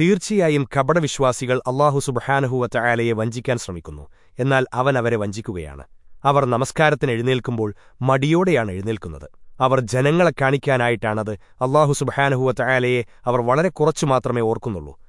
തീർച്ചയായും കപടവിശ്വാസികൾ അള്ളാഹു സുബഹാനഹുവ ആലയെ വഞ്ചിക്കാൻ ശ്രമിക്കുന്നു. എന്നാൽ അവൻ അവരെ വഞ്ചിക്കുകയാണ്. അവർ നമസ്കാരത്തിന് എഴുന്നേൽക്കുമ്പോൾ മടിയോടെയാണ് എഴുന്നേൽക്കുന്നത്. അവർ ജനങ്ങളെ കാണിക്കാനായിട്ടാണത് അള്ളാഹു സുബഹാനഹുവറ്റ ആലയെ അവർ വളരെ കുറച്ചു മാത്രമേ ഓർക്കുന്നുള്ളൂ.